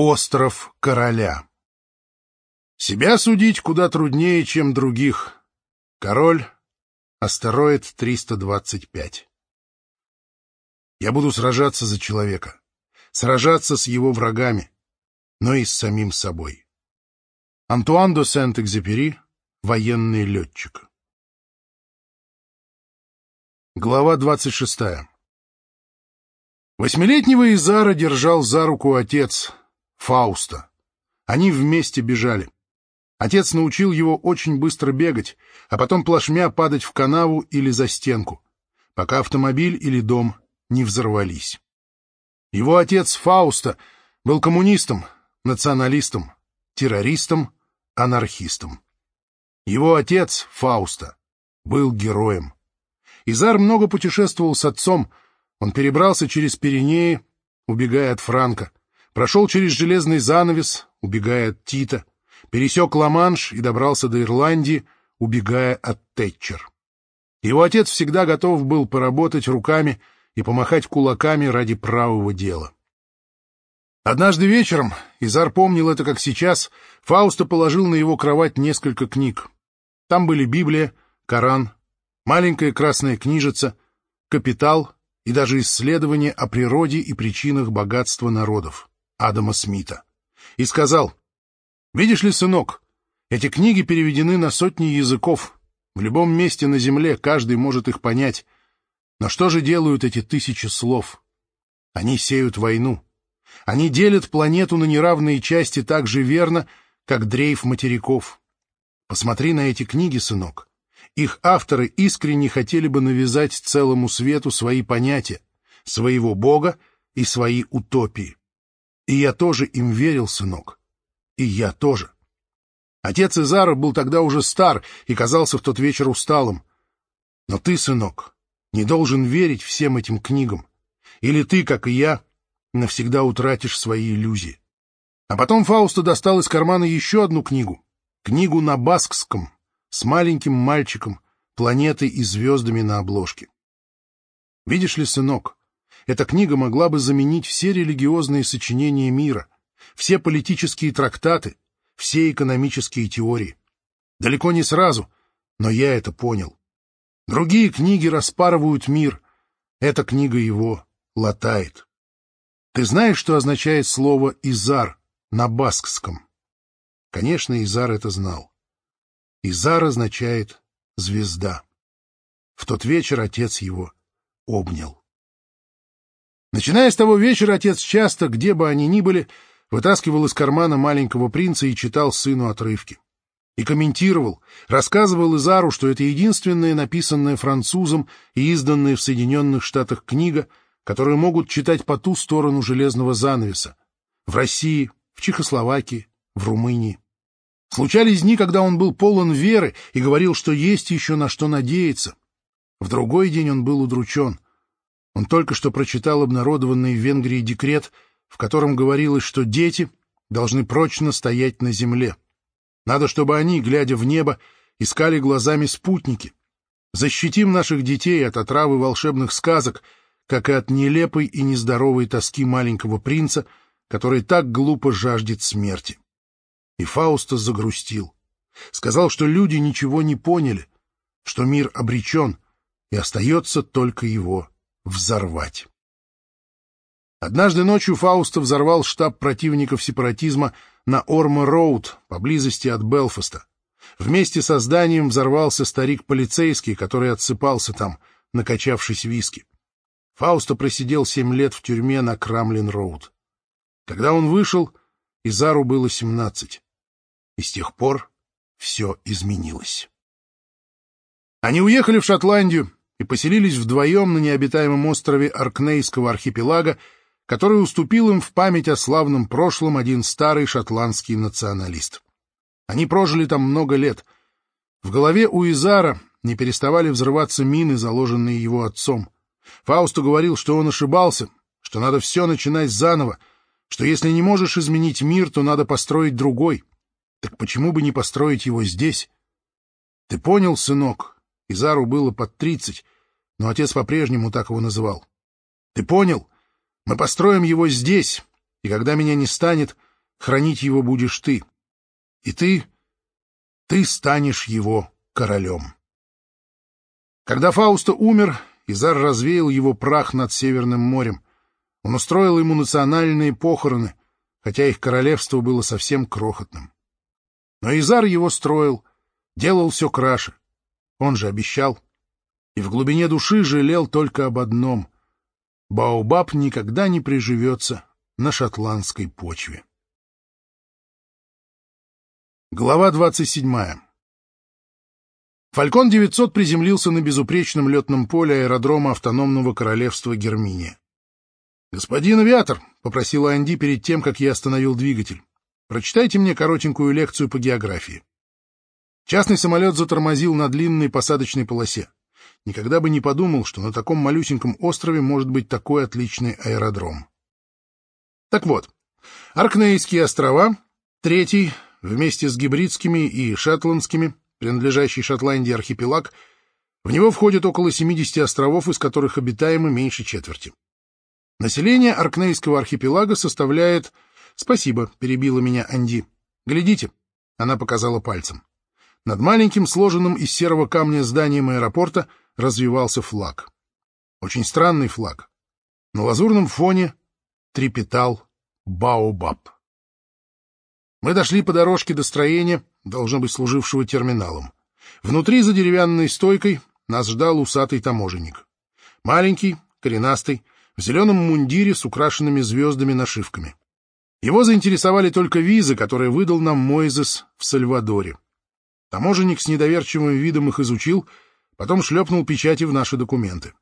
Остров короля Себя судить куда труднее, чем других. Король — астероид 325. Я буду сражаться за человека, сражаться с его врагами, но и с самим собой. Антуан де Сент-Экзепери, военный летчик. Глава двадцать шестая Восьмилетнего Изара держал за руку отец, Фауста. Они вместе бежали. Отец научил его очень быстро бегать, а потом плашмя падать в канаву или за стенку, пока автомобиль или дом не взорвались. Его отец Фауста был коммунистом, националистом, террористом, анархистом. Его отец Фауста был героем. Изар много путешествовал с отцом, он перебрался через Пиренеи, убегая от Франка, прошел через железный занавес, убегая от Тита, пересек Ла-Манш и добрался до Ирландии, убегая от Тэтчер. Его отец всегда готов был поработать руками и помахать кулаками ради правого дела. Однажды вечером, Изар помнил это как сейчас, Фауста положил на его кровать несколько книг. Там были Библия, Коран, маленькая красная книжица, «Капитал» и даже исследование о природе и причинах богатства народов Адама Смита. И сказал, «Видишь ли, сынок, эти книги переведены на сотни языков. В любом месте на земле каждый может их понять. Но что же делают эти тысячи слов? Они сеют войну. Они делят планету на неравные части так же верно, как дрейф материков. Посмотри на эти книги, сынок. Их авторы искренне хотели бы навязать целому свету свои понятия, своего бога и свои утопии. И я тоже им верил, сынок. И я тоже. Отец Изара был тогда уже стар и казался в тот вечер усталым. Но ты, сынок, не должен верить всем этим книгам. Или ты, как и я, навсегда утратишь свои иллюзии. А потом Фауста достал из кармана еще одну книгу. Книгу на баскском, с маленьким мальчиком, планетой и звездами на обложке. Видишь ли, сынок, эта книга могла бы заменить все религиозные сочинения мира, все политические трактаты, все экономические теории. Далеко не сразу, но я это понял. Другие книги распарывают мир, эта книга его латает. Ты знаешь, что означает слово «изар» на баскском? Конечно, Изар это знал. Изар означает «звезда». В тот вечер отец его обнял. Начиная с того вечера, отец часто, где бы они ни были, вытаскивал из кармана маленького принца и читал сыну отрывки. И комментировал, рассказывал Изару, что это единственная написанная французом и изданная в Соединенных Штатах книга, которую могут читать по ту сторону железного занавеса, в России, в Чехословакии, в Румынии. Случались дни, когда он был полон веры и говорил, что есть еще на что надеяться. В другой день он был удручен. Он только что прочитал обнародованный в Венгрии декрет, в котором говорилось, что дети должны прочно стоять на земле. Надо, чтобы они, глядя в небо, искали глазами спутники. Защитим наших детей от отравы волшебных сказок, как и от нелепой и нездоровой тоски маленького принца, который так глупо жаждет смерти. И Фауста загрустил. Сказал, что люди ничего не поняли, что мир обречен, и остается только его взорвать. Однажды ночью Фауста взорвал штаб противников сепаратизма на Ормо-Роуд, поблизости от Белфаста. Вместе со зданием взорвался старик-полицейский, который отсыпался там, накачавшись виски. Фауста просидел семь лет в тюрьме на Крамлин-Роуд. Когда он вышел, Изару было семнадцать и с тех пор все изменилось. Они уехали в Шотландию и поселились вдвоем на необитаемом острове Оркнейского архипелага, который уступил им в память о славном прошлом один старый шотландский националист. Они прожили там много лет. В голове у Изара не переставали взрываться мины, заложенные его отцом. Фаусту говорил, что он ошибался, что надо все начинать заново, что если не можешь изменить мир, то надо построить другой — так почему бы не построить его здесь? Ты понял, сынок? Изару было под тридцать, но отец по-прежнему так его называл. Ты понял? Мы построим его здесь, и когда меня не станет, хранить его будешь ты. И ты, ты станешь его королем. Когда Фауста умер, Изар развеял его прах над Северным морем. Он устроил ему национальные похороны, хотя их королевство было совсем крохотным. Но Изар его строил, делал все краше. Он же обещал. И в глубине души жалел только об одном — Баобаб никогда не приживется на шотландской почве. Глава двадцать седьмая Фалькон-900 приземлился на безупречном летном поле аэродрома автономного королевства Герминия. «Господин авиатор», — попросила Анди перед тем, как я остановил двигатель, — «прочитайте мне коротенькую лекцию по географии». Частный самолет затормозил на длинной посадочной полосе. Никогда бы не подумал, что на таком малюсеньком острове может быть такой отличный аэродром. Так вот, Аркнейские острова, третий, вместе с гибридскими и шотландскими, принадлежащий Шотландии архипелаг, в него входит около 70 островов, из которых обитаемо меньше четверти. Население Аркнейского архипелага составляет... Спасибо, перебила меня Анди. Глядите, она показала пальцем. Над маленьким, сложенным из серого камня зданием аэропорта развивался флаг. Очень странный флаг. На лазурном фоне трепетал Баобаб. Мы дошли по дорожке до строения, должно быть служившего терминалом. Внутри за деревянной стойкой нас ждал усатый таможенник. Маленький, коренастый, в зеленом мундире с украшенными звездами-нашивками. Его заинтересовали только визы, которые выдал нам Мойзес в Сальвадоре. Таможенник с недоверчивым видом их изучил, потом шлепнул печати в наши документы.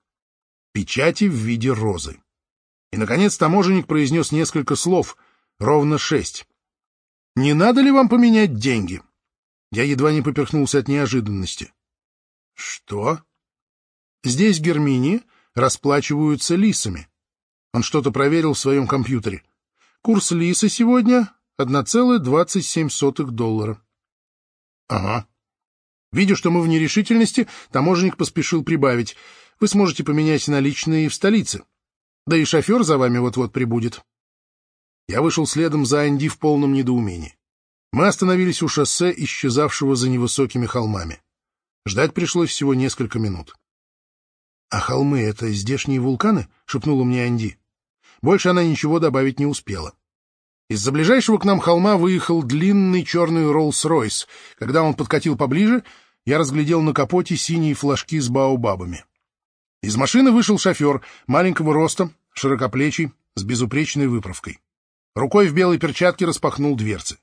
Печати в виде розы. И, наконец, таможенник произнес несколько слов, ровно шесть. «Не надо ли вам поменять деньги?» Я едва не поперхнулся от неожиданности. «Что?» «Здесь, в Герминии, расплачиваются лисами». Он что-то проверил в своем компьютере. Курс лиса сегодня — 1,27 доллара. Ага. Видя, что мы в нерешительности, таможенник поспешил прибавить. Вы сможете поменять наличные в столице. Да и шофер за вами вот-вот прибудет. Я вышел следом за Анди в полном недоумении. Мы остановились у шоссе, исчезавшего за невысокими холмами. Ждать пришлось всего несколько минут. — А холмы — это здешние вулканы? — шепнула мне Анди. Больше она ничего добавить не успела. Из-за ближайшего к нам холма выехал длинный черный Роллс-Ройс. Когда он подкатил поближе, я разглядел на капоте синие флажки с баобабами. Из машины вышел шофер, маленького роста, широкоплечий, с безупречной выправкой. Рукой в белой перчатке распахнул дверцы.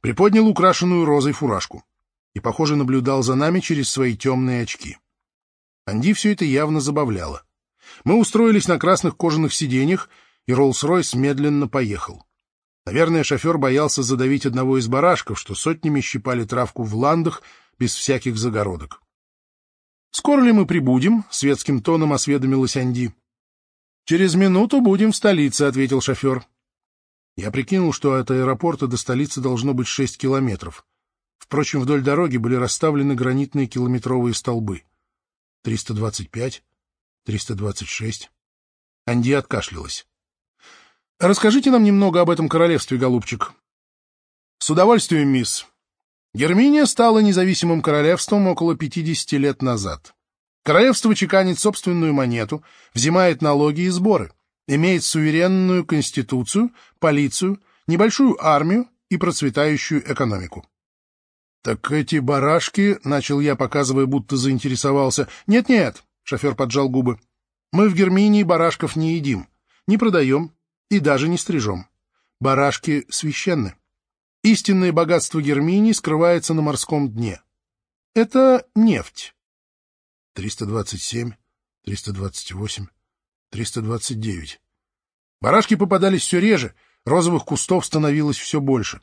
Приподнял украшенную розой фуражку. И, похоже, наблюдал за нами через свои темные очки. Анди все это явно забавляло. Мы устроились на красных кожаных сиденьях, и Роллс-Ройс медленно поехал. Наверное, шофер боялся задавить одного из барашков, что сотнями щипали травку в ландах без всяких загородок. «Скоро ли мы прибудем?» — светским тоном осведомилась Анди. «Через минуту будем в столице», — ответил шофер. Я прикинул, что от аэропорта до столицы должно быть шесть километров. Впрочем, вдоль дороги были расставлены гранитные километровые столбы. Триста двадцать пять, триста двадцать шесть. Анди откашлялась. Расскажите нам немного об этом королевстве, голубчик. С удовольствием, мисс. Герминия стала независимым королевством около 50 лет назад. Королевство чеканит собственную монету, взимает налоги и сборы, имеет суверенную конституцию, полицию, небольшую армию и процветающую экономику. — Так эти барашки, — начал я, показывая, будто заинтересовался. «Нет, — Нет-нет, — шофер поджал губы, — мы в Герминии барашков не едим, не продаем, и даже не стрижем. Барашки священны. Истинное богатство Герминии скрывается на морском дне. Это нефть. 327, 328, 329. Барашки попадались все реже, розовых кустов становилось все больше.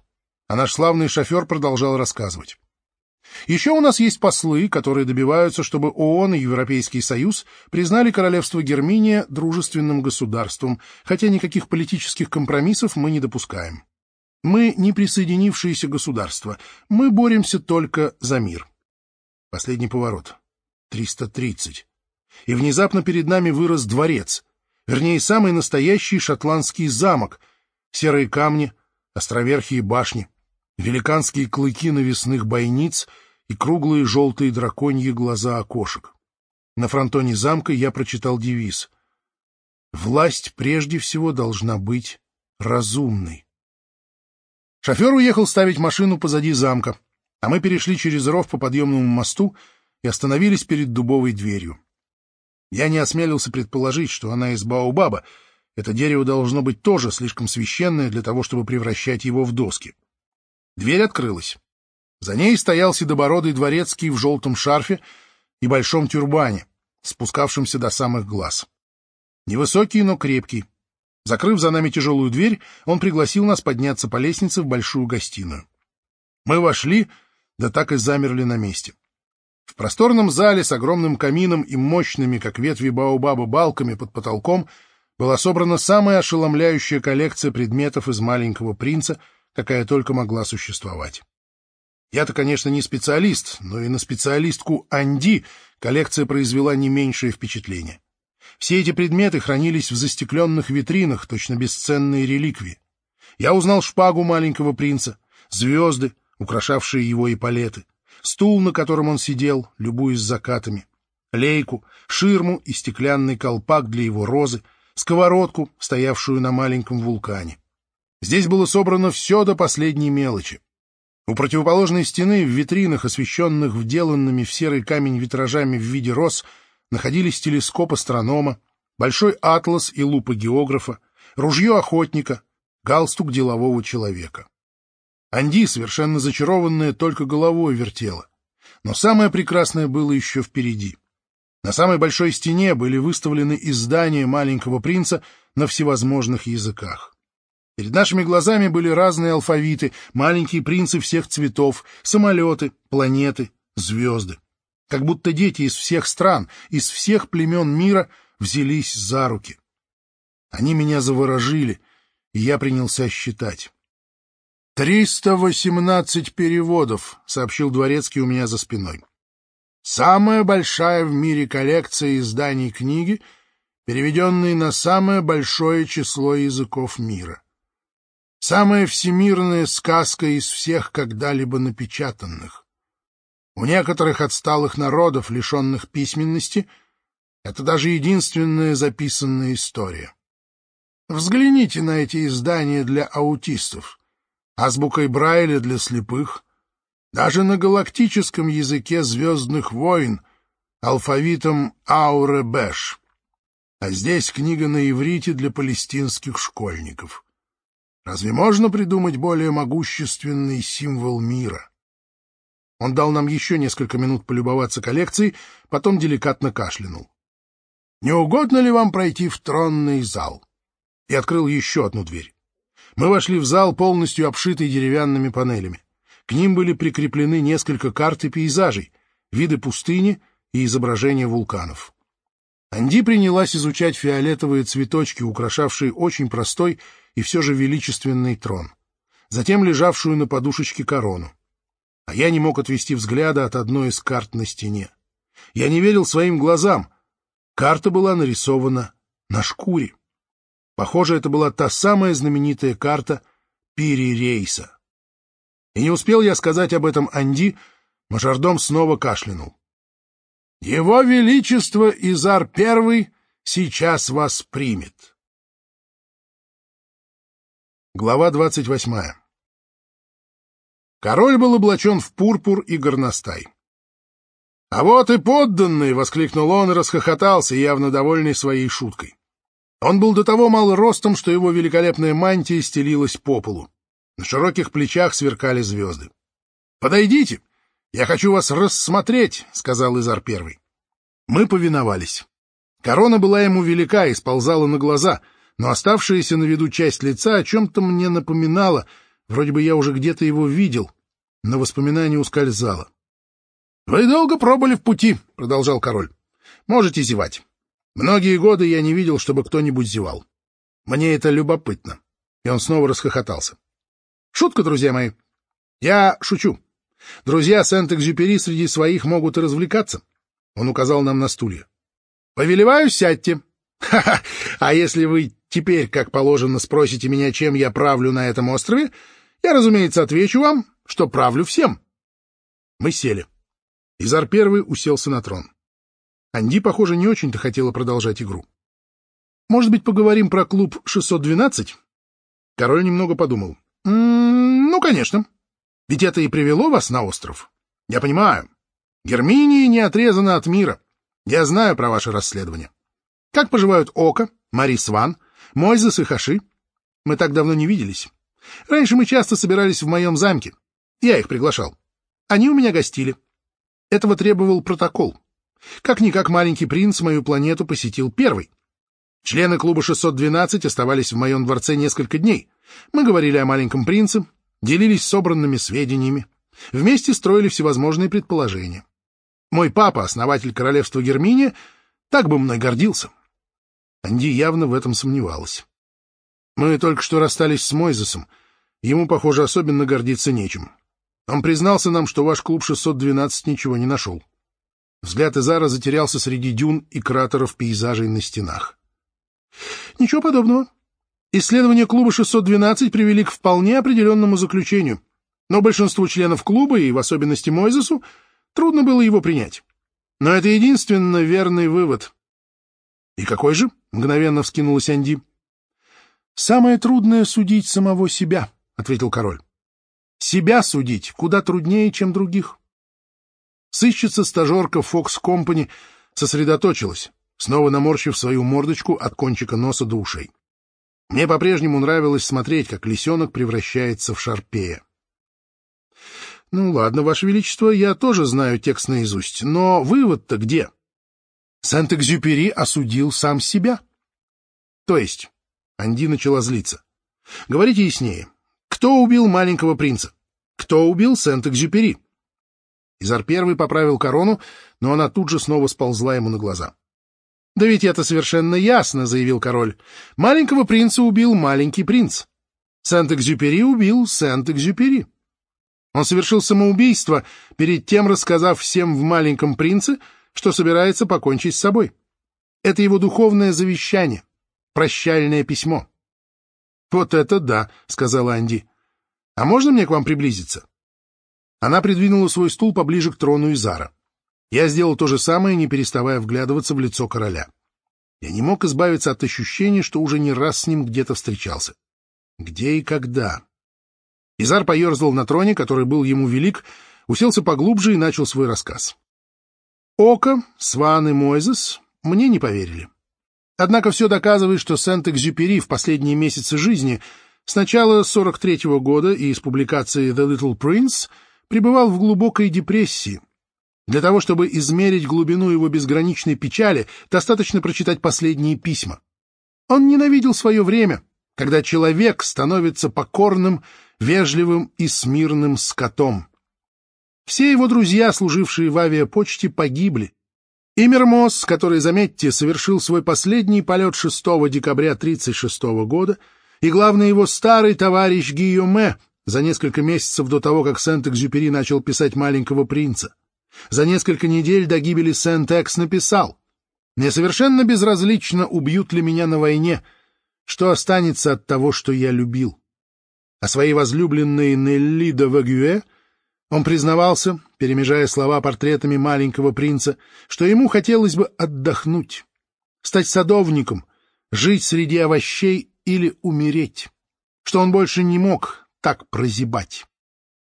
А наш славный шофер продолжал рассказывать. Еще у нас есть послы, которые добиваются, чтобы ООН и Европейский Союз признали королевство Герминия дружественным государством, хотя никаких политических компромиссов мы не допускаем. Мы не присоединившиеся государства, мы боремся только за мир. Последний поворот. 330. И внезапно перед нами вырос дворец, вернее, самый настоящий шотландский замок, серые камни, островерхие башни, великанские клыки навесных бойниц и круглые желтые драконьи глаза окошек. На фронтоне замка я прочитал девиз «Власть прежде всего должна быть разумной». Шофер уехал ставить машину позади замка, а мы перешли через ров по подъемному мосту и остановились перед дубовой дверью. Я не осмелился предположить, что она из Баобаба. Это дерево должно быть тоже слишком священное для того, чтобы превращать его в доски. Дверь открылась. За ней стоял седобородый дворецкий в желтом шарфе и большом тюрбане, спускавшемся до самых глаз. Невысокий, но крепкий. Закрыв за нами тяжелую дверь, он пригласил нас подняться по лестнице в большую гостиную. Мы вошли, да так и замерли на месте. В просторном зале с огромным камином и мощными, как ветви баобаба, балками под потолком была собрана самая ошеломляющая коллекция предметов из «Маленького принца», какая только могла существовать. Я-то, конечно, не специалист, но и на специалистку Анди коллекция произвела не меньшее впечатление. Все эти предметы хранились в застекленных витринах, точно бесценные реликвии. Я узнал шпагу маленького принца, звезды, украшавшие его эполеты, стул, на котором он сидел, любуясь закатами, лейку, ширму и стеклянный колпак для его розы, сковородку, стоявшую на маленьком вулкане. Здесь было собрано все до последней мелочи. У противоположной стены, в витринах, освещенных вделанными в серый камень витражами в виде роз, находились телескоп астронома, большой атлас и лупа географа, ружье охотника, галстук делового человека. Анди, совершенно зачарованная, только головой вертела. Но самое прекрасное было еще впереди. На самой большой стене были выставлены издания «Маленького принца» на всевозможных языках. Перед нашими глазами были разные алфавиты, маленькие принцы всех цветов, самолеты, планеты, звезды. Как будто дети из всех стран, из всех племен мира взялись за руки. Они меня заворожили, и я принялся считать. «Триста восемнадцать переводов», — сообщил Дворецкий у меня за спиной. «Самая большая в мире коллекция изданий книги, переведенные на самое большое число языков мира. Самая всемирная сказка из всех когда-либо напечатанных. У некоторых отсталых народов, лишенных письменности, это даже единственная записанная история. Взгляните на эти издания для аутистов» азбукой Брайля для слепых, даже на галактическом языке звездных войн, алфавитом Ауре-Бэш. А здесь книга на иврите для палестинских школьников. Разве можно придумать более могущественный символ мира? Он дал нам еще несколько минут полюбоваться коллекцией, потом деликатно кашлянул. «Не угодно ли вам пройти в тронный зал?» И открыл еще одну дверь. Мы вошли в зал, полностью обшитый деревянными панелями. К ним были прикреплены несколько карт и пейзажей, виды пустыни и изображения вулканов. Анди принялась изучать фиолетовые цветочки, украшавшие очень простой и все же величественный трон, затем лежавшую на подушечке корону. А я не мог отвести взгляда от одной из карт на стене. Я не верил своим глазам. Карта была нарисована на шкуре. Похоже, это была та самая знаменитая карта Пири-рейса. И не успел я сказать об этом Анди, мажордом снова кашлянул. «Его Величество Изар Первый сейчас вас примет». Глава двадцать восьмая Король был облачен в пурпур и горностай. «А вот и подданный!» — воскликнул он и расхохотался, явно довольный своей шуткой. Он был до того мал ростом, что его великолепная мантия стелилась по полу. На широких плечах сверкали звезды. — Подойдите, я хочу вас рассмотреть, — сказал Изар Первый. Мы повиновались. Корона была ему велика и сползала на глаза, но оставшаяся на виду часть лица о чем-то мне напоминала, вроде бы я уже где-то его видел, но воспоминание ускользало. — Вы долго пробыли в пути, — продолжал король. — Можете зевать. Многие годы я не видел, чтобы кто-нибудь зевал. Мне это любопытно. И он снова расхохотался. Шутка, друзья мои. Я шучу. Друзья Сент-Экзюпери среди своих могут и развлекаться. Он указал нам на стулья. Повелеваю, сядьте. Ха-ха! А если вы теперь, как положено, спросите меня, чем я правлю на этом острове, я, разумеется, отвечу вам, что правлю всем. Мы сели. Изар первый уселся на трон. Анди, похоже, не очень-то хотела продолжать игру. «Может быть, поговорим про клуб 612?» Король немного подумал. «М -м, «Ну, конечно. Ведь это и привело вас на остров. Я понимаю. Герминия не отрезана от мира. Я знаю про ваше расследование. Как поживают Ока, Марис Ван, Мойзес и Хаши? Мы так давно не виделись. Раньше мы часто собирались в моем замке. Я их приглашал. Они у меня гостили. Этого требовал протокол. Как-никак маленький принц мою планету посетил первый. Члены клуба 612 оставались в моем дворце несколько дней. Мы говорили о маленьком принце, делились собранными сведениями, вместе строили всевозможные предположения. Мой папа, основатель королевства Герминия, так бы мной гордился. Анди явно в этом сомневалась. Мы только что расстались с Мойзесом. Ему, похоже, особенно гордиться нечем. Он признался нам, что ваш клуб 612 ничего не нашел. Взгляд Изара затерялся среди дюн и кратеров пейзажей на стенах. Ничего подобного. Исследования клуба 612 привели к вполне определенному заключению, но большинству членов клуба, и в особенности Мойзесу, трудно было его принять. Но это единственно верный вывод. «И какой же?» — мгновенно вскинулась Анди. «Самое трудное — судить самого себя», — ответил король. «Себя судить куда труднее, чем других». Сыщица-стажерка Fox Company сосредоточилась, снова наморщив свою мордочку от кончика носа до ушей. Мне по-прежнему нравилось смотреть, как лисенок превращается в шарпея. Ну ладно, Ваше Величество, я тоже знаю текст наизусть, но вывод-то где? Сент-Экзюпери осудил сам себя. То есть, Анди начала злиться. Говорите яснее. Кто убил маленького принца? Кто убил Сент-Экзюпери? Изар Первый поправил корону, но она тут же снова сползла ему на глаза. «Да ведь это совершенно ясно», — заявил король. «Маленького принца убил маленький принц. Сент-Экзюпери убил Сент-Экзюпери. Он совершил самоубийство, перед тем рассказав всем в «Маленьком принце», что собирается покончить с собой. Это его духовное завещание, прощальное письмо». «Вот это да», — сказала Анди. «А можно мне к вам приблизиться?» Она придвинула свой стул поближе к трону Изара. Я сделал то же самое, не переставая вглядываться в лицо короля. Я не мог избавиться от ощущения, что уже не раз с ним где-то встречался. Где и когда? Изар поерзал на троне, который был ему велик, уселся поглубже и начал свой рассказ. Око, Сван и Мойзес мне не поверили. Однако все доказывает, что Сент-Экзюпери в последние месяцы жизни, с начала 43-го года и из публикации «The Little Prince», пребывал в глубокой депрессии, для того, чтобы измерить глубину его безграничной печали, достаточно прочитать последние письма. Он ненавидел свое время, когда человек становится покорным, вежливым и смирным скотом. Все его друзья, служившие в авиапочте, погибли. И Мермос, который, заметьте, совершил свой последний полет 6 декабря 1936 года, и, главный его старый товарищ Гийоме, за несколько месяцев до того, как Сент-Экзюпери начал писать «Маленького принца». За несколько недель до гибели Сент-Экс написал «Мне совершенно безразлично, убьют ли меня на войне, что останется от того, что я любил». А своей возлюбленной Нелли де Вагюэ он признавался, перемежая слова портретами маленького принца, что ему хотелось бы отдохнуть, стать садовником, жить среди овощей или умереть, что он больше не мог так прозябать.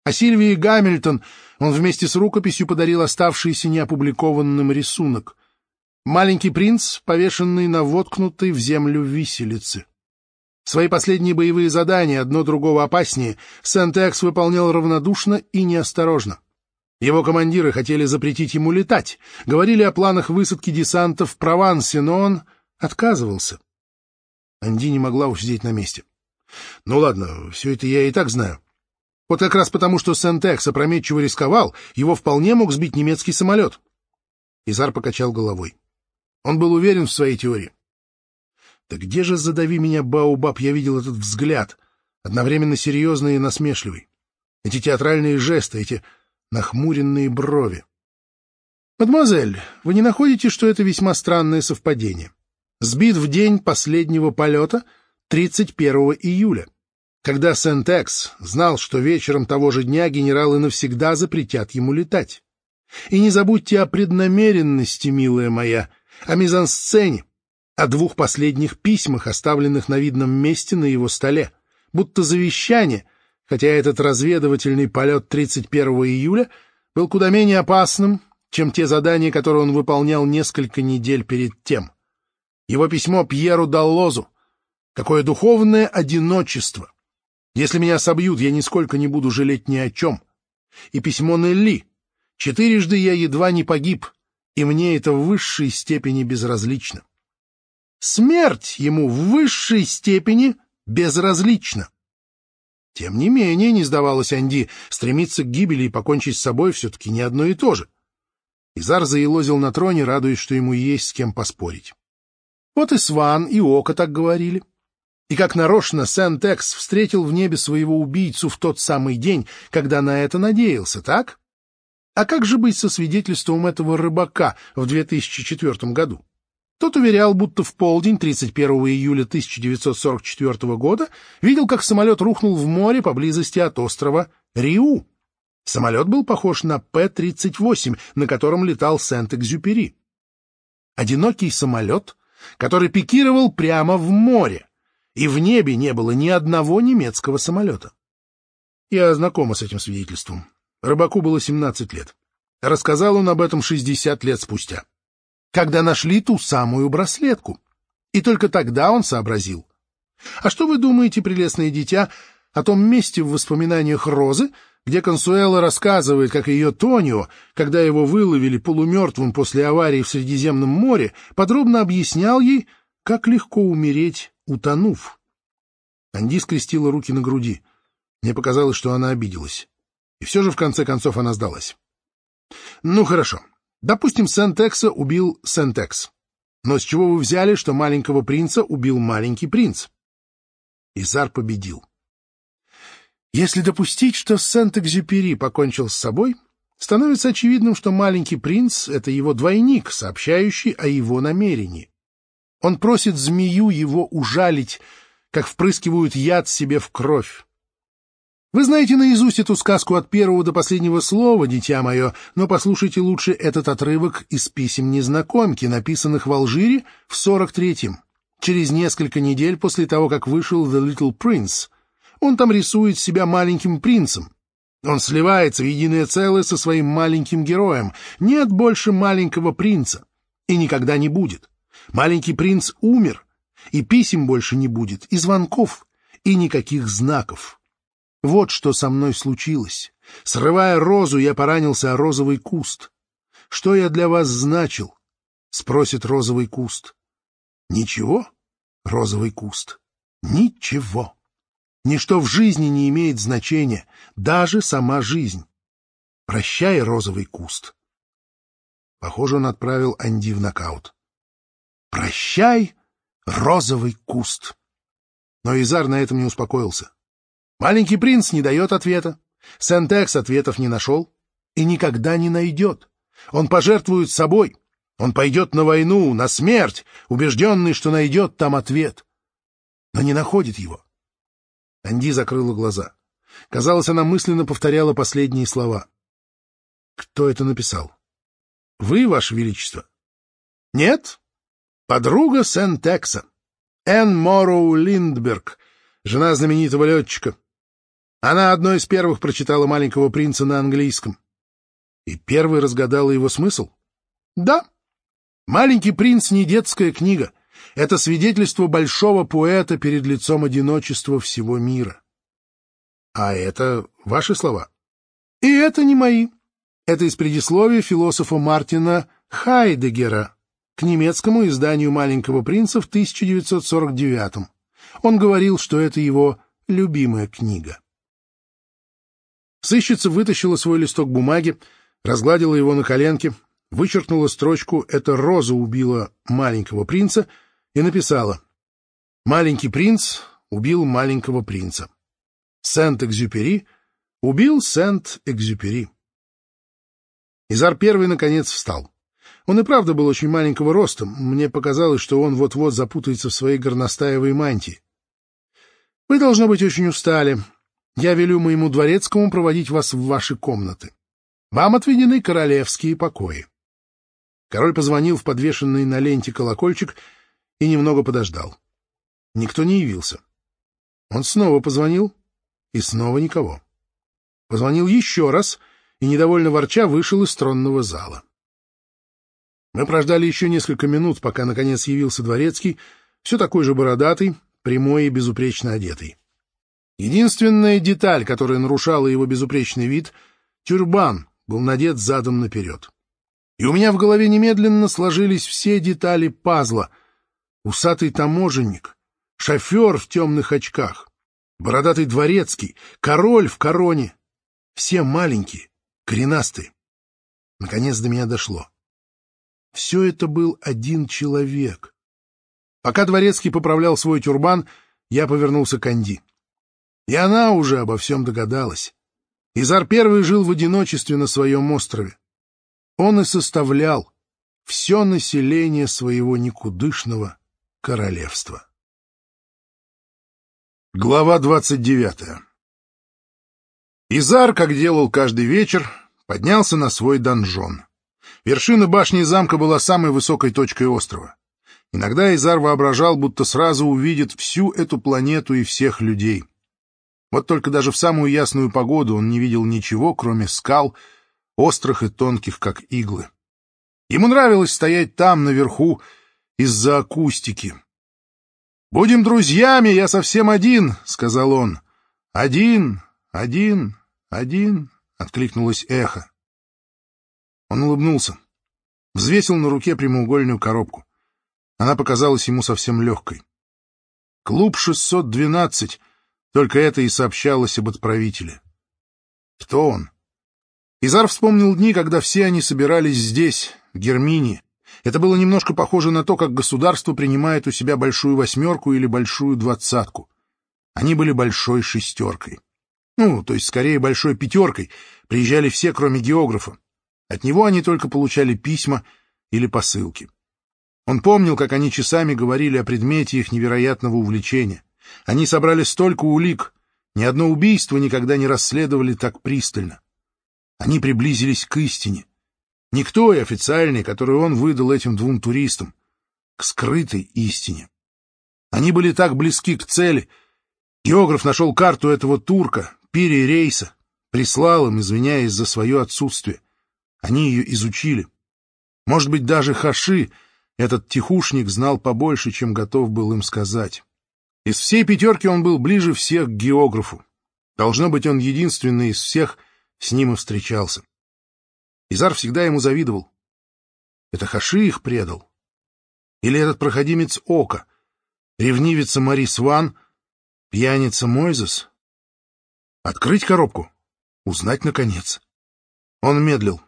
А Сильвии Гамильтон он вместе с рукописью подарил оставшийся неопубликованным рисунок. Маленький принц, повешенный на воткнутой в землю виселице. Свои последние боевые задания, одно другого опаснее, Сент-Экс выполнял равнодушно и неосторожно. Его командиры хотели запретить ему летать, говорили о планах высадки десанта в Провансе, но он отказывался. Анди не могла усидеть на месте. — Ну ладно, все это я и так знаю. Вот как раз потому, что Сентекс опрометчиво рисковал, его вполне мог сбить немецкий самолет. Изар покачал головой. Он был уверен в своей теории. Да где же задави меня, Баубаб, я видел этот взгляд, одновременно серьезный и насмешливый. Эти театральные жесты, эти нахмуренные брови. «Мадемуазель, вы не находите, что это весьма странное совпадение? Сбит в день последнего полета 31 июля, когда Сент-Экс знал, что вечером того же дня генералы навсегда запретят ему летать. И не забудьте о преднамеренности, милая моя, о мизансцене, о двух последних письмах, оставленных на видном месте на его столе, будто завещание, хотя этот разведывательный полет 31 июля был куда менее опасным, чем те задания, которые он выполнял несколько недель перед тем. Его письмо Пьеру Даллозу. Какое духовное одиночество! Если меня собьют, я нисколько не буду жалеть ни о чем. И письмо Нелли. Четырежды я едва не погиб, и мне это в высшей степени безразлично. Смерть ему в высшей степени безразлична. Тем не менее, не сдавалась Анди, стремиться к гибели и покончить с собой все-таки не одно и то же. Изар заелозил на троне, радуясь, что ему есть с кем поспорить. Вот и Сван, и Ока так говорили. И как нарочно Сент-Экс встретил в небе своего убийцу в тот самый день, когда на это надеялся, так? А как же быть со свидетельством этого рыбака в 2004 году? Тот уверял, будто в полдень 31 июля 1944 года видел, как самолет рухнул в море поблизости от острова Риу. Самолет был похож на П-38, на котором летал Сент-Экзюпери. Одинокий самолет, который пикировал прямо в море, и в небе не было ни одного немецкого самолета. Я знакома с этим свидетельством. Рыбаку было 17 лет. Рассказал он об этом 60 лет спустя когда нашли ту самую браслетку. И только тогда он сообразил. А что вы думаете, прелестное дитя, о том месте в воспоминаниях Розы, где Консуэла рассказывает, как ее Тонио, когда его выловили полумертвым после аварии в Средиземном море, подробно объяснял ей, как легко умереть, утонув. Анди скрестила руки на груди. Мне показалось, что она обиделась. И все же, в конце концов, она сдалась. — Ну, хорошо. Допустим, Сентекса убил Сентекс. Но с чего вы взяли, что маленького принца убил маленький принц? Изар победил. Если допустить, что Сент-Экзюпери покончил с собой, становится очевидным, что маленький принц — это его двойник, сообщающий о его намерении. Он просит змею его ужалить, как впрыскивают яд себе в кровь. Вы знаете наизусть эту сказку от первого до последнего слова, дитя мое, но послушайте лучше этот отрывок из писем незнакомки, написанных в Алжире в 43-м, через несколько недель после того, как вышел The Little Prince. Он там рисует себя маленьким принцем. Он сливается в единое целое со своим маленьким героем. Нет больше маленького принца. И никогда не будет. Маленький принц умер, и писем больше не будет, и звонков, и никаких знаков. Вот что со мной случилось. Срывая розу, я поранился о розовый куст. Что я для вас значил? Спросит розовый куст. Ничего, розовый куст. Ничего. Ничто в жизни не имеет значения, даже сама жизнь. Прощай, розовый куст. Похоже, он отправил Анди в нокаут. Прощай, розовый куст. Но Изар на этом не успокоился. Маленький принц не дает ответа. Сентекс ответов не нашел и никогда не найдет. Он пожертвует собой. Он пойдет на войну, на смерть, убежденный, что найдет там ответ. Но не находит его. Анди закрыла глаза. Казалось, она мысленно повторяла последние слова. Кто это написал? Вы, Ваше Величество? Нет? Подруга Сентекса. Энн Морроу Линдберг, жена знаменитого летчика. Она одной из первых прочитала «Маленького принца» на английском. И первой разгадала его смысл? Да. «Маленький принц» — не детская книга. Это свидетельство большого поэта перед лицом одиночества всего мира. А это ваши слова? И это не мои. Это из предисловия философа Мартина Хайдегера к немецкому изданию «Маленького принца» в 1949 Он говорил, что это его любимая книга. Сыщица вытащила свой листок бумаги, разгладила его на коленке, вычеркнула строчку «Это Роза убила маленького принца» и написала «Маленький принц убил маленького принца». Сент-Экзюпери убил Сент-Экзюпери. Изар первый, наконец, встал. Он и правда был очень маленького роста. Мне показалось, что он вот-вот запутается в своей горностаевой мантии. Вы, должно быть, очень устали. Я велю моему дворецкому проводить вас в ваши комнаты. Вам отведены королевские покои. Король позвонил в подвешенный на ленте колокольчик и немного подождал. Никто не явился. Он снова позвонил, и снова никого. Позвонил еще раз и, недовольно ворча, вышел из тронного зала. Мы прождали еще несколько минут, пока, наконец, явился дворецкий, все такой же бородатый, прямой и безупречно одетый. Единственная деталь, которая нарушала его безупречный вид — тюрбан, был надет задом наперед. И у меня в голове немедленно сложились все детали пазла. Усатый таможенник, шофер в темных очках, бородатый дворецкий, король в короне. Все маленькие, коренастые. Наконец до меня дошло. Все это был один человек. Пока дворецкий поправлял свой тюрбан, я повернулся к Анди. И она уже обо всем догадалась. Изар Первый жил в одиночестве на своем острове. Он и составлял все население своего никудышного королевства. Глава двадцать девятая Изар, как делал каждый вечер, поднялся на свой донжон. Вершина башни замка была самой высокой точкой острова. Иногда Изар воображал, будто сразу увидит всю эту планету и всех людей. Вот только даже в самую ясную погоду он не видел ничего, кроме скал, острых и тонких, как иглы. Ему нравилось стоять там, наверху, из-за акустики. «Будем друзьями, я совсем один», — сказал он. «Один, один, один», — откликнулось эхо. Он улыбнулся, взвесил на руке прямоугольную коробку. Она показалась ему совсем легкой. Клуб 612, только это и сообщалось об отправителе. Кто он? Изар вспомнил дни, когда все они собирались здесь, в Герминии. Это было немножко похоже на то, как государство принимает у себя большую восьмерку или большую двадцатку. Они были большой шестеркой. Ну, то есть скорее большой пятеркой. Приезжали все, кроме географа. От него они только получали письма или посылки. Он помнил, как они часами говорили о предмете их невероятного увлечения. Они собрали столько улик, ни одно убийство никогда не расследовали так пристально. Они приблизились к истине. Не к той официальной, которую он выдал этим двум туристам, к скрытой истине. Они были так близки к цели. Географ нашел карту этого турка, Пири Рейса, прислал им, извиняясь за свое отсутствие. Они ее изучили. Может быть, даже Хаши этот тихушник знал побольше, чем готов был им сказать. Из всей пятерки он был ближе всех к географу. Должно быть, он единственный из всех с ним и встречался. Изар всегда ему завидовал. Это Хаши их предал? Или этот проходимец Ока, ревнивица Марис Ван, пьяница Мойзес? Открыть коробку? Узнать, наконец. Он медлил.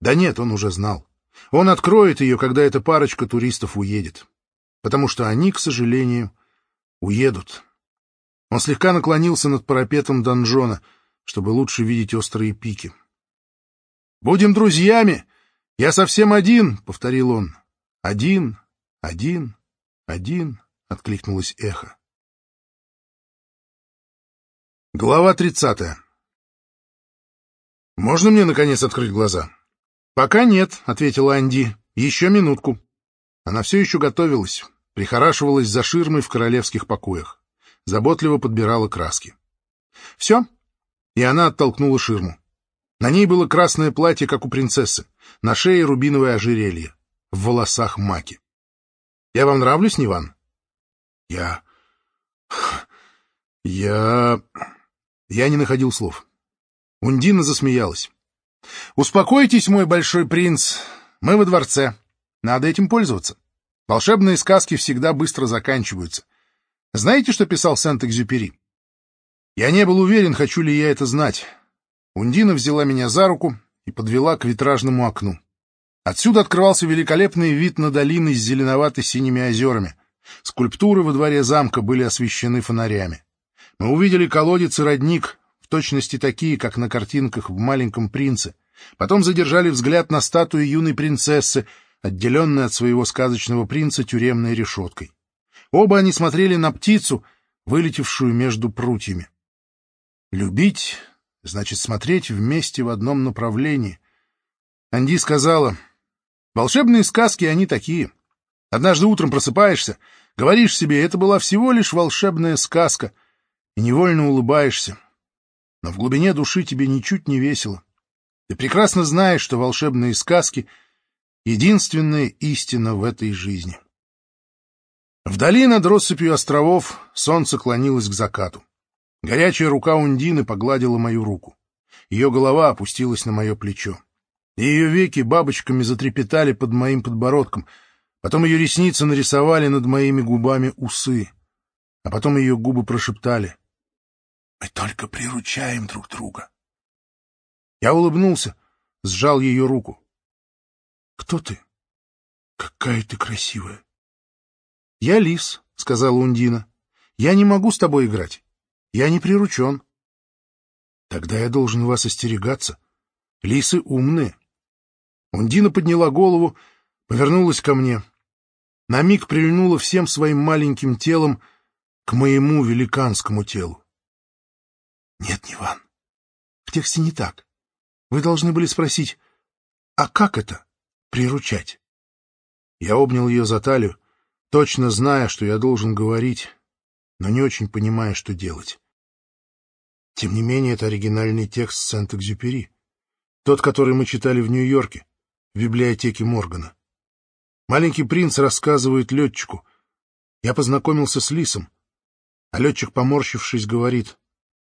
Да нет, он уже знал. Он откроет ее, когда эта парочка туристов уедет. Потому что они, к сожалению, уедут. Он слегка наклонился над парапетом донжона, чтобы лучше видеть острые пики. «Будем друзьями! Я совсем один!» — повторил он. «Один, один, один!» — откликнулось эхо. Глава тридцатая. «Можно мне, наконец, открыть глаза?» «Пока нет», — ответила Анди. «Еще минутку». Она все еще готовилась, прихорашивалась за ширмой в королевских покоях. Заботливо подбирала краски. «Все?» И она оттолкнула ширму. На ней было красное платье, как у принцессы, на шее рубиновое ожерелье, в волосах маки. «Я вам нравлюсь, Ниван?» «Я... я...» Я не находил слов. Ундина засмеялась. «Успокойтесь, мой большой принц, мы во дворце. Надо этим пользоваться. Волшебные сказки всегда быстро заканчиваются. Знаете, что писал Сент-Экзюпери? Я не был уверен, хочу ли я это знать. Ундина взяла меня за руку и подвела к витражному окну. Отсюда открывался великолепный вид на долины с зеленовато-синими озерами. Скульптуры во дворе замка были освещены фонарями. Мы увидели колодец и родник, в точности такие, как на картинках в «Маленьком принце». Потом задержали взгляд на статую юной принцессы, отделенный от своего сказочного принца тюремной решеткой. Оба они смотрели на птицу, вылетевшую между прутьями. Любить — значит смотреть вместе в одном направлении. Анди сказала, «Волшебные сказки, они такие. Однажды утром просыпаешься, говоришь себе, это была всего лишь волшебная сказка, и невольно улыбаешься. Но в глубине души тебе ничуть не весело. Ты прекрасно знаешь, что волшебные сказки — единственная истина в этой жизни». Вдали над россыпью островов солнце клонилось к закату. Горячая рука Ундины погладила мою руку. Ее голова опустилась на мое плечо. Ее веки бабочками затрепетали под моим подбородком, потом ее ресницы нарисовали над моими губами усы, а потом ее губы прошептали. «Мы только приручаем друг друга». Я улыбнулся, сжал ее руку. «Кто ты? Какая ты красивая!» «Я лис», — сказала Ундина. «Я не могу с тобой играть. Я не приручен». «Тогда я должен вас остерегаться. Лисы умные». Ундина подняла голову, повернулась ко мне. На миг прильнула всем своим маленьким телом к моему великанскому телу. «Нет, Ниван, в тексте не так. Вы должны были спросить, а как это — приручать?» Я обнял ее за талию, точно зная, что я должен говорить, но не очень понимая, что делать. Тем не менее, это оригинальный текст Сент-Экзюпери, тот, который мы читали в Нью-Йорке, в библиотеке Моргана. Маленький принц рассказывает летчику. Я познакомился с лисом, а летчик, поморщившись, говорит,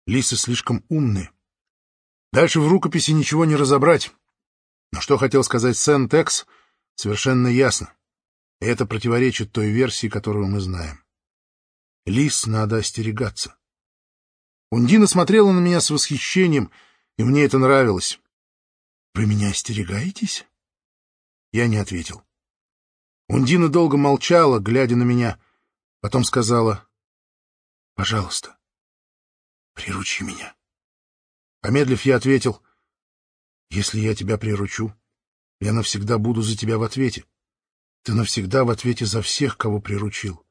лисы слишком умные. Дальше в рукописи ничего не разобрать. Но что хотел сказать Сент-Экс, совершенно ясно. И это противоречит той версии, которую мы знаем. Лис надо остерегаться. Ундина смотрела на меня с восхищением, и мне это нравилось. — Вы меня остерегаетесь? Я не ответил. Ундина долго молчала, глядя на меня, потом сказала, — Пожалуйста, приручи меня. Помедлив, я ответил, — Если я тебя приручу, я навсегда буду за тебя в ответе. Ты навсегда в ответе за всех, кого приручил.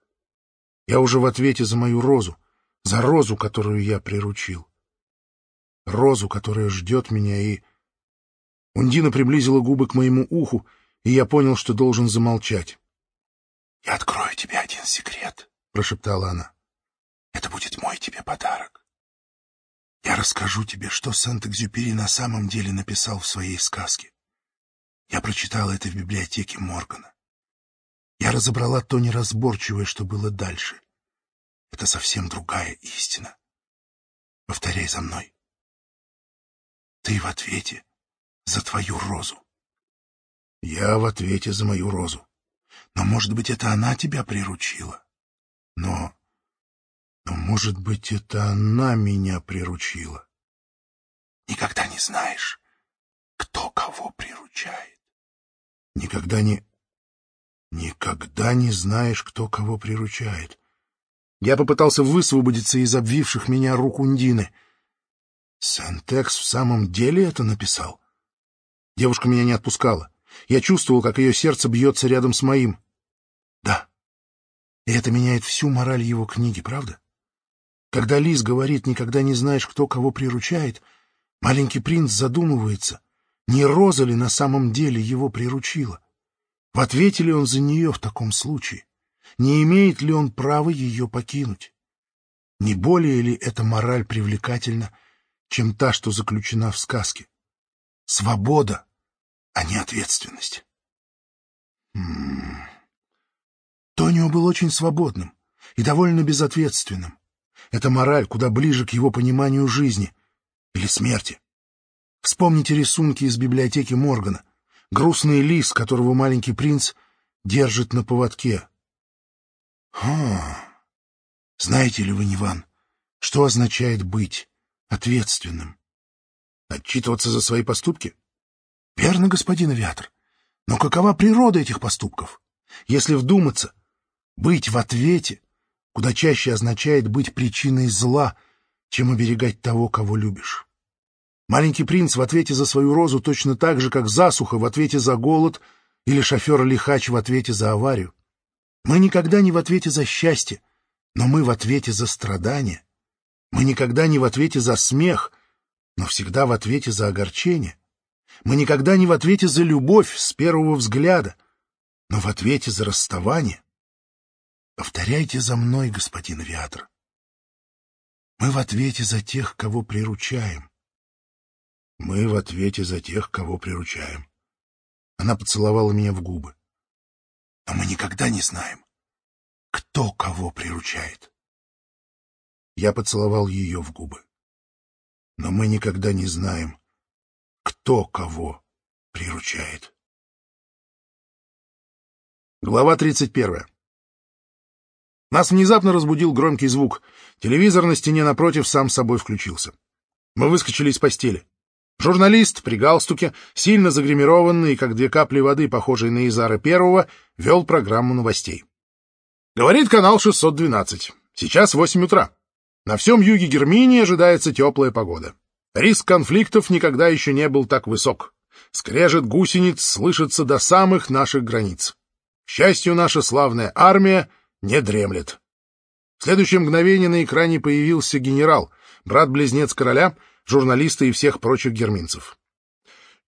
Я уже в ответе за мою розу, за розу, которую я приручил. Розу, которая ждет меня, и... Ундина приблизила губы к моему уху, и я понял, что должен замолчать. — Я открою тебе один секрет, — прошептала она. — Это будет мой тебе подарок. Я расскажу тебе, что Сент-Экзюпери на самом деле написал в своей сказке. Я прочитал это в библиотеке Моргана. Я разобрала то неразборчивое, что было дальше. Это совсем другая истина. Повторяй за мной. Ты в ответе за твою розу. Я в ответе за мою розу. Но, может быть, это она тебя приручила. Но... Но, может быть, это она меня приручила. Никогда не знаешь, кто кого приручает. Никогда не... Никогда не знаешь, кто кого приручает. Я попытался высвободиться из обвивших меня рук Ундины. Сантекс в самом деле это написал? Девушка меня не отпускала. Я чувствовал, как ее сердце бьется рядом с моим. Да. И это меняет всю мораль его книги, правда? Когда Лис говорит «никогда не знаешь, кто кого приручает», маленький принц задумывается, не Роза ли на самом деле его приручила. В ответе ли он за нее в таком случае? Не имеет ли он права ее покинуть? Не более ли эта мораль привлекательна, чем та, что заключена в сказке? Свобода, а не ответственность. М -м -м. Тонио был очень свободным и довольно безответственным. Эта мораль куда ближе к его пониманию жизни или смерти. Вспомните рисунки из библиотеки Моргана — грустный лис, которого маленький принц держит на поводке. Ха! Знаете ли вы, Ниван, что означает быть ответственным? Отчитываться за свои поступки? Верно, господин авиатор. Но какова природа этих поступков? Если вдуматься, быть в ответе куда чаще означает быть причиной зла, чем оберегать того, кого любишь. Маленький принц в ответе за свою розу точно так же, как засуха в ответе за голод или шофер-лихач в ответе за аварию. Мы никогда не в ответе за счастье, но мы в ответе за страдания. Мы никогда не в ответе за смех, но всегда в ответе за огорчение. Мы никогда не в ответе за любовь с первого взгляда, но в ответе за расставание. Повторяйте за мной, господин авиатор. Мы в ответе за тех, кого приручаем. Мы в ответе за тех, кого приручаем. Она поцеловала меня в губы. Но мы никогда не знаем, кто кого приручает. Я поцеловал ее в губы. Но мы никогда не знаем, кто кого приручает. Глава 31. Нас внезапно разбудил громкий звук. Телевизор на стене напротив сам собой включился. Мы выскочили из постели. Журналист при галстуке, сильно загримированный, как две капли воды, похожий на Изара Первого, вел программу новостей. Говорит канал 612. Сейчас 8 утра. На всем юге Германии ожидается теплая погода. Риск конфликтов никогда еще не был так высок. Скрежет гусениц слышится до самых наших границ. К счастью, наша славная армия не дремлет. В следующее мгновение на экране появился генерал, брат-близнец короля, журналисты и всех прочих герминцев.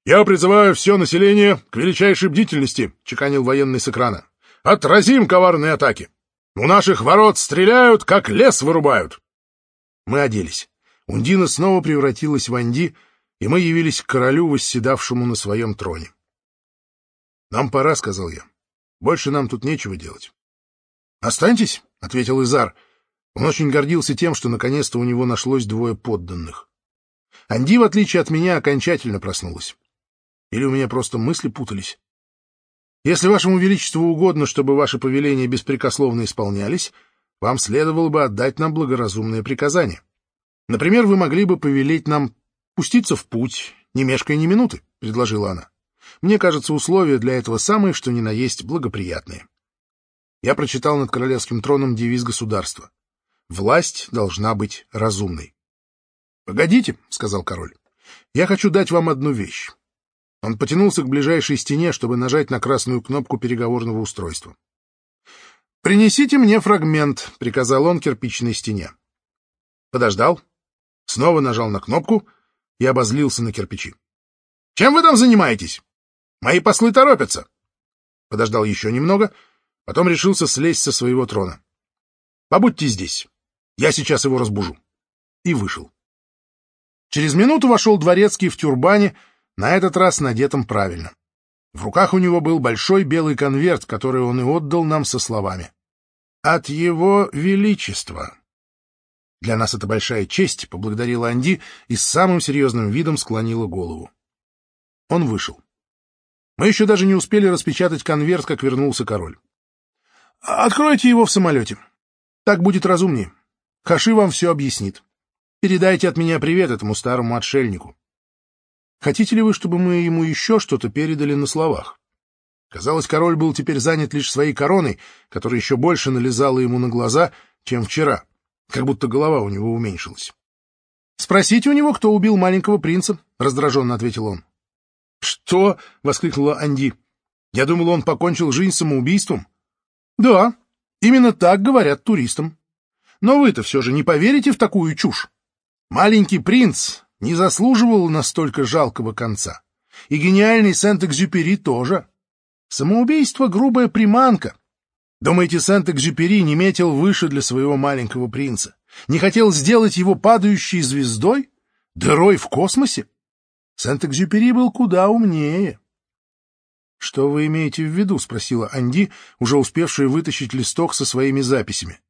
«Я призываю все население к величайшей бдительности», — чеканил военный с экрана. «Отразим коварные атаки! У наших ворот стреляют, как лес вырубают!» Мы оделись. Ундина снова превратилась в Анди, и мы явились к королю, восседавшему на своем троне. «Нам пора», — сказал я. «Больше нам тут нечего делать». «Останьтесь», — ответил Изар. Он очень гордился тем, что наконец-то у него нашлось двое подданных. Анди, в отличие от меня, окончательно проснулась. Или у меня просто мысли путались. Если вашему величеству угодно, чтобы ваши повеления беспрекословно исполнялись, вам следовало бы отдать нам благоразумное приказание. Например, вы могли бы повелеть нам пуститься в путь, не мешкая ни минуты, — предложила она. Мне кажется, условия для этого самые, что ни на есть, благоприятные. Я прочитал над королевским троном девиз государства. Власть должна быть разумной. — Погодите, — сказал король, — я хочу дать вам одну вещь. Он потянулся к ближайшей стене, чтобы нажать на красную кнопку переговорного устройства. «Принесите мне фрагмент», — приказал он кирпичной стене. Подождал, снова нажал на кнопку и обозлился на кирпичи. «Чем вы там занимаетесь? Мои послы торопятся!» Подождал еще немного, потом решился слезть со своего трона. «Побудьте здесь, я сейчас его разбужу». И вышел. Через минуту вошел дворецкий в тюрбане, на этот раз надетом правильно. В руках у него был большой белый конверт, который он и отдал нам со словами. «От его величества». Для нас это большая честь, — поблагодарила Анди и с самым серьезным видом склонила голову. Он вышел. Мы еще даже не успели распечатать конверт, как вернулся король. «Откройте его в самолете. Так будет разумнее. Хаши вам все объяснит. Передайте от меня привет этому старому отшельнику. Хотите ли вы, чтобы мы ему еще что-то передали на словах? Казалось, король был теперь занят лишь своей короной, которая еще больше налезала ему на глаза, чем вчера, как будто голова у него уменьшилась. — Спросите у него, кто убил маленького принца, — раздраженно ответил он. — Что? — воскликнула Анди. — Я думал, он покончил жизнь самоубийством. — Да, именно так говорят туристам. Но вы-то все же не поверите в такую чушь. Маленький принц не заслуживал настолько жалкого конца. И гениальный Сент-Экзюпери тоже. Самоубийство — грубая приманка. Думаете, Сент-Экзюпери не метил выше для своего маленького принца? Не хотел сделать его падающей звездой? Дырой в космосе? Сент-Экзюпери был куда умнее. — Что вы имеете в виду? — спросила Анди, уже успевшая вытащить листок со своими записями.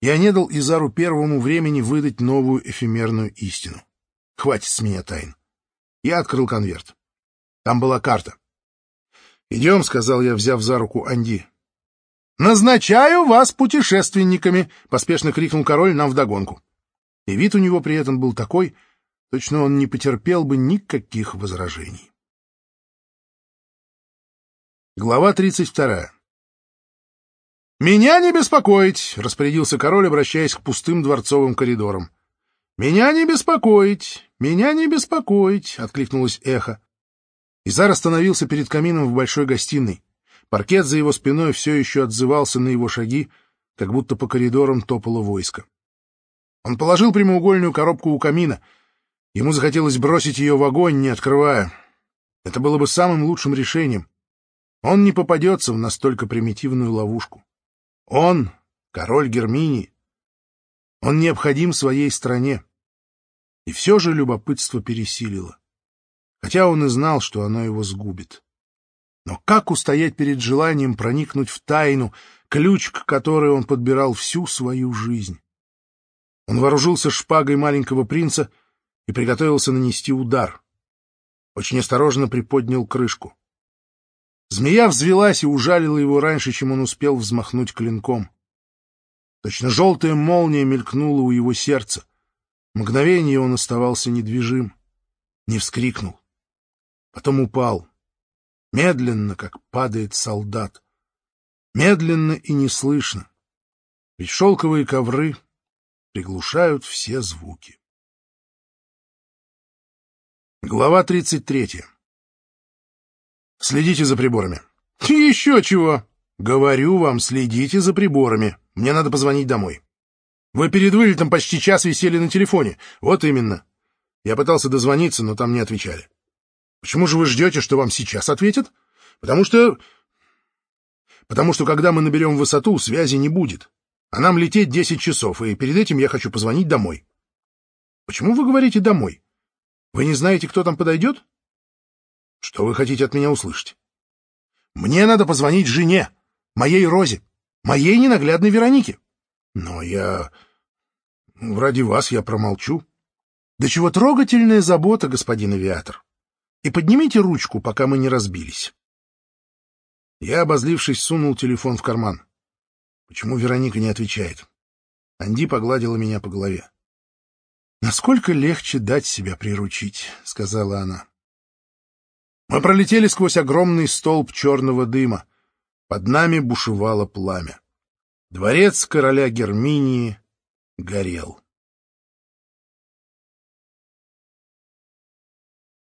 Я не дал Изару первому времени выдать новую эфемерную истину. Хватит с меня тайн. Я открыл конверт. Там была карта. «Идем», — сказал я, взяв за руку Анди. «Назначаю вас путешественниками!» — поспешно крикнул король нам вдогонку. И вид у него при этом был такой, точно он не потерпел бы никаких возражений. Глава тридцать вторая «Меня не беспокоить!» — распорядился король, обращаясь к пустым дворцовым коридорам. «Меня не беспокоить! Меня не беспокоить!» — откликнулось эхо. Изар остановился перед камином в большой гостиной. Паркет за его спиной все еще отзывался на его шаги, как будто по коридорам топало войско. Он положил прямоугольную коробку у камина. Ему захотелось бросить ее в огонь, не открывая. Это было бы самым лучшим решением. Он не попадется в настолько примитивную ловушку. Он — король Герминии. Он необходим своей стране. И все же любопытство пересилило. Хотя он и знал, что оно его сгубит. Но как устоять перед желанием проникнуть в тайну, ключ к которой он подбирал всю свою жизнь? Он вооружился шпагой маленького принца и приготовился нанести удар. Очень осторожно приподнял крышку. Змея взвелась и ужалила его раньше, чем он успел взмахнуть клинком. Точно желтая молния мелькнула у его сердца. Мгновение он оставался недвижим, не вскрикнул. Потом упал, медленно, как падает солдат. Медленно и неслышно. Ведь шелковые ковры приглушают все звуки. Глава 33. Следите за приборами. Еще чего? Говорю вам, следите за приборами. Мне надо позвонить домой. Вы перед вылетом почти час висели на телефоне. Вот именно. Я пытался дозвониться, но там не отвечали. Почему же вы ждете, что вам сейчас ответят? Потому что... Потому что когда мы наберем высоту, связи не будет. А нам лететь 10 часов, и перед этим я хочу позвонить домой. Почему вы говорите «домой»? Вы не знаете, кто там подойдет? Что вы хотите от меня услышать? Мне надо позвонить жене, моей Розе, моей ненаглядной Веронике. Но я... Ради вас я промолчу. Да чего трогательная забота, господин авиатор. И поднимите ручку, пока мы не разбились. Я, обозлившись, сунул телефон в карман. Почему Вероника не отвечает? Анди погладила меня по голове. «Насколько легче дать себя приручить», — сказала она. Мы пролетели сквозь огромный столб черного дыма. Под нами бушевало пламя. Дворец короля Герминии горел.